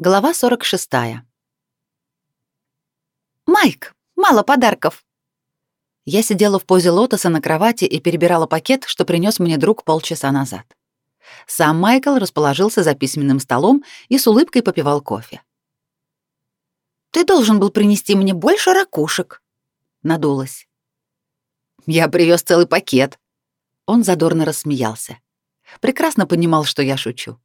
Глава 46. «Майк, мало подарков!» Я сидела в позе лотоса на кровати и перебирала пакет, что принес мне друг полчаса назад. Сам Майкл расположился за письменным столом и с улыбкой попивал кофе. «Ты должен был принести мне больше ракушек», — надулась. «Я привез целый пакет». Он задорно рассмеялся. Прекрасно понимал, что я шучу.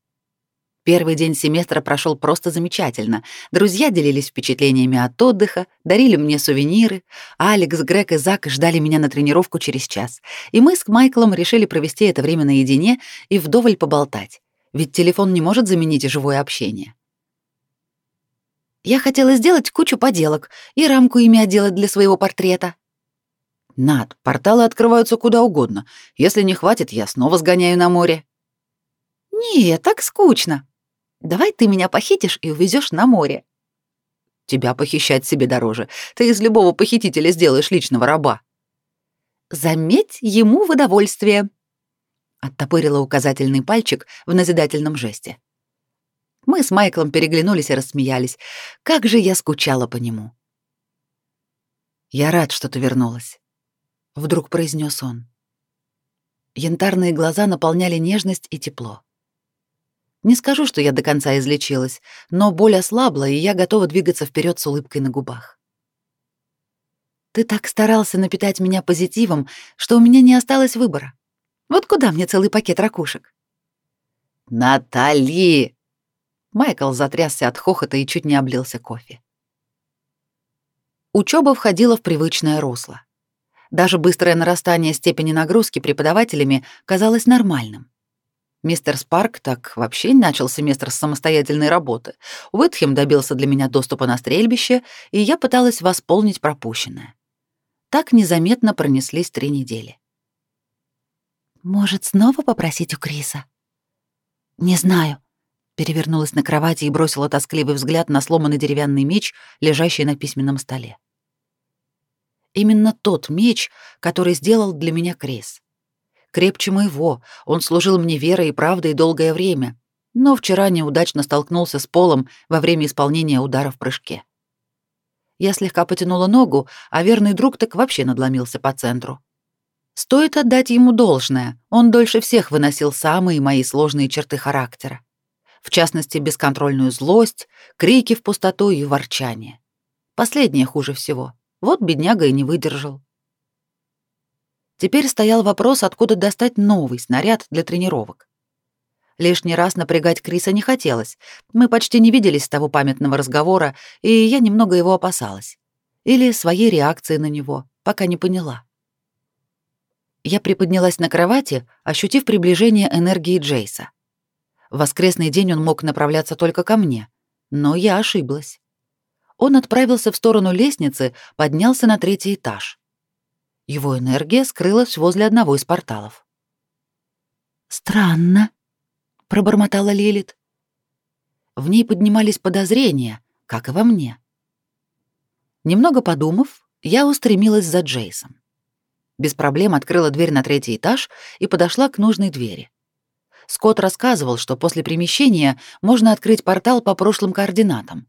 Первый день семестра прошел просто замечательно. Друзья делились впечатлениями от отдыха, дарили мне сувениры. Алекс, Грег и Зак ждали меня на тренировку через час. И мы с Майклом решили провести это время наедине и вдоволь поболтать. Ведь телефон не может заменить живое общение. Я хотела сделать кучу поделок и рамку ими отделать для своего портрета. Над, порталы открываются куда угодно. Если не хватит, я снова сгоняю на море. Не, так скучно, Давай ты меня похитишь и увезешь на море. Тебя похищать себе дороже. Ты из любого похитителя сделаешь личного раба. Заметь ему в удовольствие. Оттопырила указательный пальчик в назидательном жесте. Мы с Майклом переглянулись и рассмеялись. Как же я скучала по нему. Я рад, что ты вернулась, вдруг произнес он. Янтарные глаза наполняли нежность и тепло. Не скажу, что я до конца излечилась, но боль ослабла, и я готова двигаться вперед с улыбкой на губах. Ты так старался напитать меня позитивом, что у меня не осталось выбора. Вот куда мне целый пакет ракушек? Натали! Майкл затрясся от хохота и чуть не облился кофе. Учеба входила в привычное русло. Даже быстрое нарастание степени нагрузки преподавателями казалось нормальным. Мистер Спарк так вообще начал семестр с самостоятельной работы. Уитхем добился для меня доступа на стрельбище, и я пыталась восполнить пропущенное. Так незаметно пронеслись три недели. «Может, снова попросить у Криса?» «Не знаю», — перевернулась на кровати и бросила тоскливый взгляд на сломанный деревянный меч, лежащий на письменном столе. Именно тот меч, который сделал для меня Крис крепче моего. Он служил мне верой и правдой долгое время, но вчера неудачно столкнулся с полом во время исполнения удара в прыжке. Я слегка потянула ногу, а верный друг так вообще надломился по центру. Стоит отдать ему должное, он дольше всех выносил самые мои сложные черты характера. В частности, бесконтрольную злость, крики в пустоту и ворчание. Последнее хуже всего. Вот бедняга и не выдержал. Теперь стоял вопрос, откуда достать новый снаряд для тренировок. Лишний раз напрягать Криса не хотелось. Мы почти не виделись с того памятного разговора, и я немного его опасалась. Или своей реакции на него, пока не поняла. Я приподнялась на кровати, ощутив приближение энергии Джейса. В воскресный день он мог направляться только ко мне, но я ошиблась. Он отправился в сторону лестницы, поднялся на третий этаж. Его энергия скрылась возле одного из порталов. «Странно», — пробормотала Лилит. В ней поднимались подозрения, как и во мне. Немного подумав, я устремилась за Джейсом. Без проблем открыла дверь на третий этаж и подошла к нужной двери. Скотт рассказывал, что после перемещения можно открыть портал по прошлым координатам.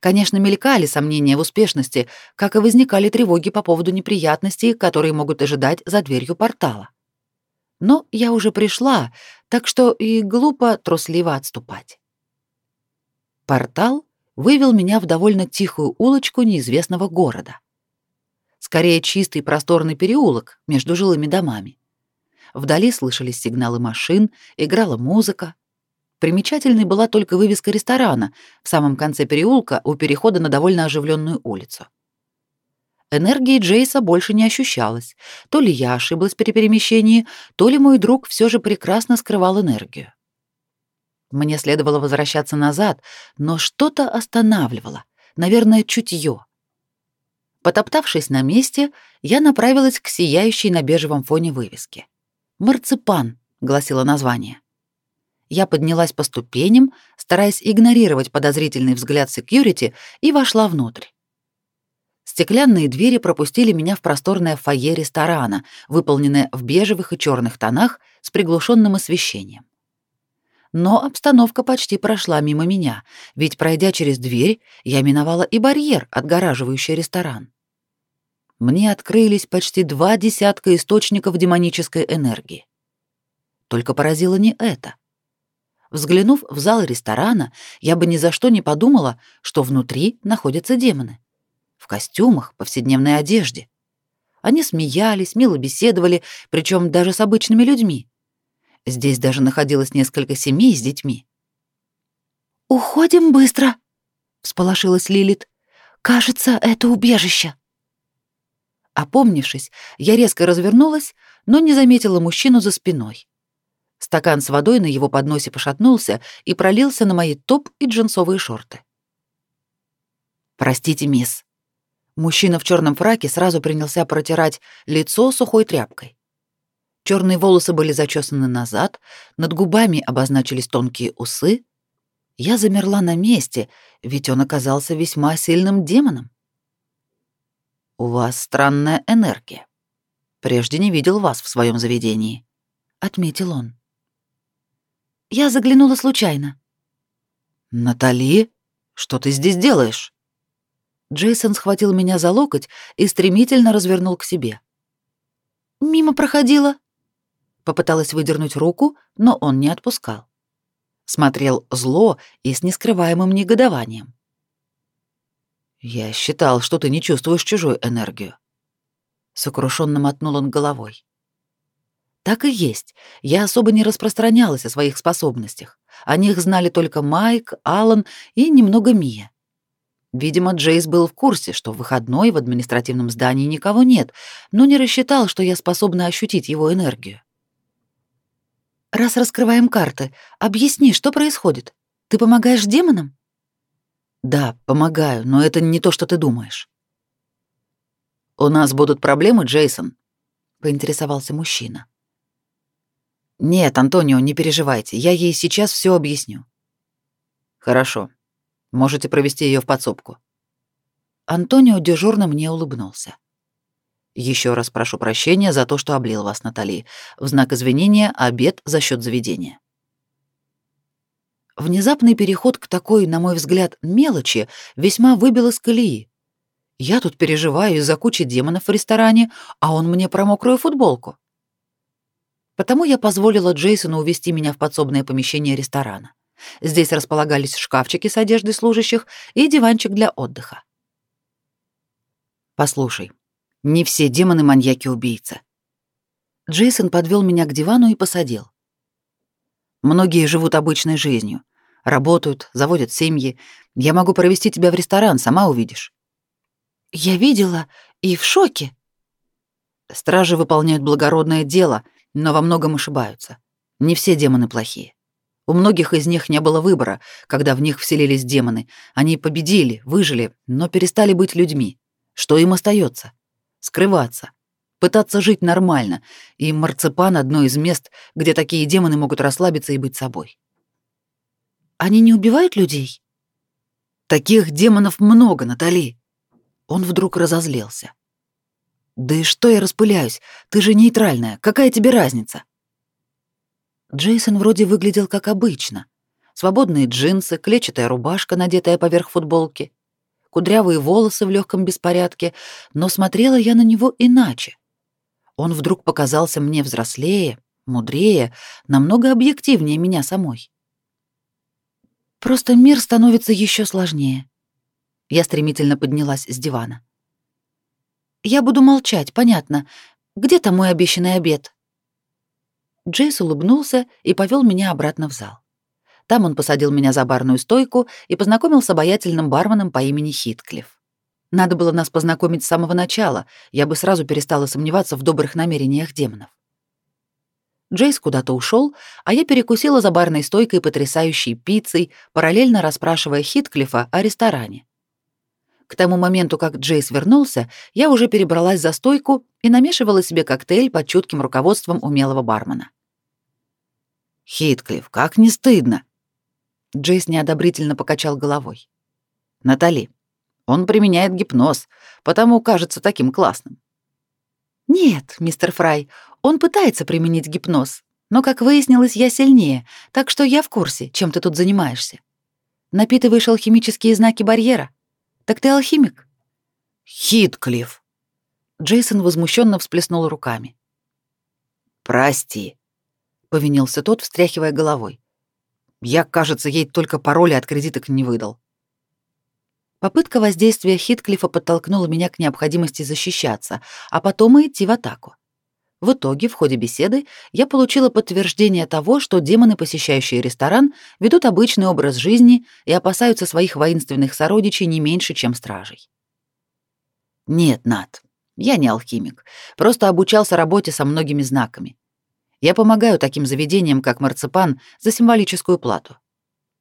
Конечно, мелькали сомнения в успешности, как и возникали тревоги по поводу неприятностей, которые могут ожидать за дверью портала. Но я уже пришла, так что и глупо трусливо отступать. Портал вывел меня в довольно тихую улочку неизвестного города. Скорее чистый просторный переулок между жилыми домами. Вдали слышались сигналы машин, играла музыка, Примечательной была только вывеска ресторана в самом конце переулка у перехода на довольно оживленную улицу. Энергии Джейса больше не ощущалось. То ли я ошиблась при перемещении, то ли мой друг все же прекрасно скрывал энергию. Мне следовало возвращаться назад, но что-то останавливало, наверное, чутье. Потоптавшись на месте, я направилась к сияющей на бежевом фоне вывеске. «Марципан», — гласило название. Я поднялась по ступеням, стараясь игнорировать подозрительный взгляд секьюрити, и вошла внутрь. Стеклянные двери пропустили меня в просторное фойе ресторана, выполненное в бежевых и черных тонах с приглушенным освещением. Но обстановка почти прошла мимо меня, ведь пройдя через дверь, я миновала и барьер, отгораживающий ресторан. Мне открылись почти два десятка источников демонической энергии. Только поразило не это. Взглянув в зал ресторана, я бы ни за что не подумала, что внутри находятся демоны. В костюмах, повседневной одежде. Они смеялись, мило беседовали, причем даже с обычными людьми. Здесь даже находилось несколько семей с детьми. «Уходим быстро», — всполошилась Лилит. «Кажется, это убежище». Опомнившись, я резко развернулась, но не заметила мужчину за спиной. Стакан с водой на его подносе пошатнулся и пролился на мои топ и джинсовые шорты. «Простите, мисс». Мужчина в черном фраке сразу принялся протирать лицо сухой тряпкой. Черные волосы были зачесаны назад, над губами обозначились тонкие усы. Я замерла на месте, ведь он оказался весьма сильным демоном. «У вас странная энергия. Прежде не видел вас в своем заведении», — отметил он. Я заглянула случайно. «Натали, что ты здесь делаешь?» Джейсон схватил меня за локоть и стремительно развернул к себе. «Мимо проходила». Попыталась выдернуть руку, но он не отпускал. Смотрел зло и с нескрываемым негодованием. «Я считал, что ты не чувствуешь чужую энергию». Сокрушенно мотнул он головой. Так и есть. Я особо не распространялась о своих способностях. О них знали только Майк, Алан и немного Мия. Видимо, Джейс был в курсе, что в выходной в административном здании никого нет, но не рассчитал, что я способна ощутить его энергию. «Раз раскрываем карты, объясни, что происходит. Ты помогаешь демонам?» «Да, помогаю, но это не то, что ты думаешь». «У нас будут проблемы, Джейсон?» — поинтересовался мужчина. Нет, Антонио, не переживайте, я ей сейчас все объясню. Хорошо. Можете провести ее в подсобку. Антонио дежурно мне улыбнулся. Еще раз прошу прощения за то, что облил вас, Натали. В знак извинения обед за счет заведения. Внезапный переход к такой, на мой взгляд, мелочи весьма выбил из колеи. Я тут переживаю из-за кучи демонов в ресторане, а он мне про мокрую футболку. Потому я позволила Джейсону увести меня в подсобное помещение ресторана. Здесь располагались шкафчики с одеждой служащих и диванчик для отдыха. Послушай, не все демоны маньяки-убийцы. Джейсон подвел меня к дивану и посадил. Многие живут обычной жизнью, работают, заводят семьи. Я могу провести тебя в ресторан, сама увидишь. Я видела и в шоке. Стражи выполняют благородное дело — но во многом ошибаются. Не все демоны плохие. У многих из них не было выбора, когда в них вселились демоны. Они победили, выжили, но перестали быть людьми. Что им остается? Скрываться. Пытаться жить нормально. И марципан — одно из мест, где такие демоны могут расслабиться и быть собой. Они не убивают людей? Таких демонов много, Натали. Он вдруг разозлился. Да и что я распыляюсь? Ты же нейтральная. Какая тебе разница? Джейсон вроде выглядел как обычно. Свободные джинсы, клетчатая рубашка, надетая поверх футболки, кудрявые волосы в легком беспорядке, но смотрела я на него иначе. Он вдруг показался мне взрослее, мудрее, намного объективнее меня самой. Просто мир становится еще сложнее. Я стремительно поднялась с дивана. Я буду молчать, понятно. Где там мой обещанный обед? Джейс улыбнулся и повел меня обратно в зал. Там он посадил меня за барную стойку и познакомил с обаятельным барменом по имени Хитклифф. Надо было нас познакомить с самого начала, я бы сразу перестала сомневаться в добрых намерениях демонов. Джейс куда-то ушел, а я перекусила за барной стойкой потрясающей пиццей, параллельно расспрашивая Хитклифа о ресторане. К тому моменту, как Джейс вернулся, я уже перебралась за стойку и намешивала себе коктейль под чутким руководством умелого бармена. «Хитклифф, как не стыдно!» Джейс неодобрительно покачал головой. «Натали, он применяет гипноз, потому кажется таким классным». «Нет, мистер Фрай, он пытается применить гипноз, Но, как выяснилось, я сильнее, так что я в курсе, чем ты тут занимаешься. Напитываешь алхимические знаки барьера. Так ты алхимик? Хитклифф. Джейсон возмущенно всплеснул руками. Прости, повинился тот, встряхивая головой. Я, кажется, ей только пароли от кредиток не выдал. Попытка воздействия Хитклифа подтолкнула меня к необходимости защищаться, а потом и идти в атаку. В итоге, в ходе беседы, я получила подтверждение того, что демоны, посещающие ресторан, ведут обычный образ жизни и опасаются своих воинственных сородичей не меньше, чем стражей. Нет, Нат, я не алхимик, просто обучался работе со многими знаками. Я помогаю таким заведениям, как марципан, за символическую плату.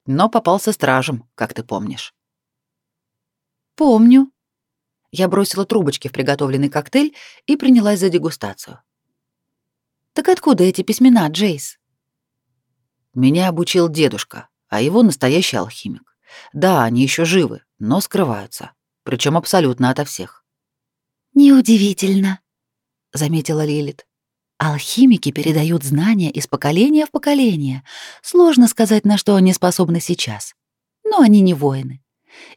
Но попался стражем, как ты помнишь. Помню. Я бросила трубочки в приготовленный коктейль и принялась за дегустацию. Так откуда эти письмена, Джейс? Меня обучил дедушка, а его настоящий алхимик. Да, они еще живы, но скрываются, причем абсолютно ото всех. Неудивительно, заметила Лилит. Алхимики передают знания из поколения в поколение. Сложно сказать, на что они способны сейчас. Но они не воины.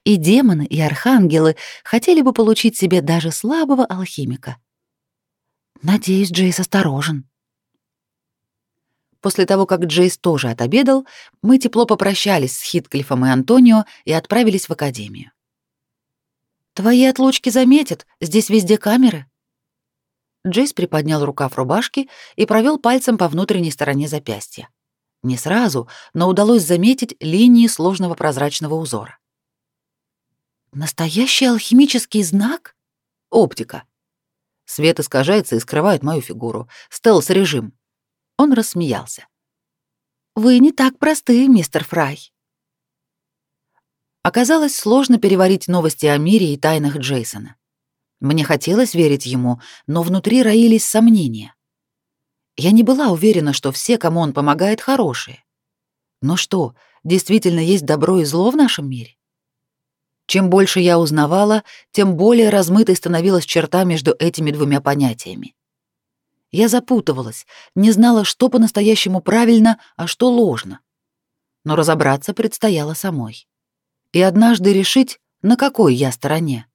И демоны, и архангелы хотели бы получить себе даже слабого алхимика. Надеюсь, Джейс осторожен. После того, как Джейс тоже отобедал, мы тепло попрощались с Хитклифом и Антонио и отправились в академию. «Твои отлучки заметят, здесь везде камеры». Джейс приподнял рукав рубашки и провел пальцем по внутренней стороне запястья. Не сразу, но удалось заметить линии сложного прозрачного узора. «Настоящий алхимический знак?» «Оптика. Свет искажается и скрывает мою фигуру. Стелс-режим. Он рассмеялся. «Вы не так просты, мистер Фрай». Оказалось сложно переварить новости о мире и тайнах Джейсона. Мне хотелось верить ему, но внутри роились сомнения. Я не была уверена, что все, кому он помогает, хорошие. Но что, действительно есть добро и зло в нашем мире? Чем больше я узнавала, тем более размытой становилась черта между этими двумя понятиями. Я запутывалась, не знала, что по-настоящему правильно, а что ложно. Но разобраться предстояло самой. И однажды решить, на какой я стороне.